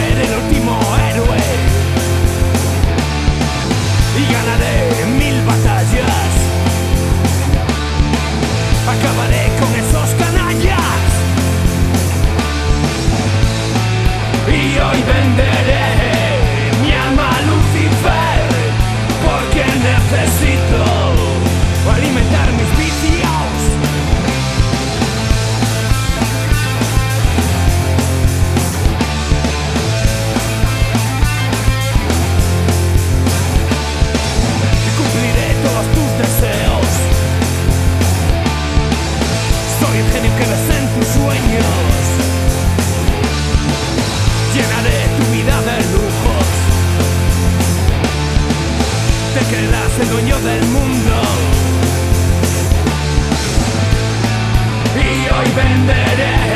ser el último héroe y ganaré mil batallas. Acabaré con esos canallas y hoy venderé mi alma Lucifer porque necesito. soy genio que ves en tus sueños. Llenaré tu vida de lujos. Te creerás el dueño del mundo. Y hoy venderé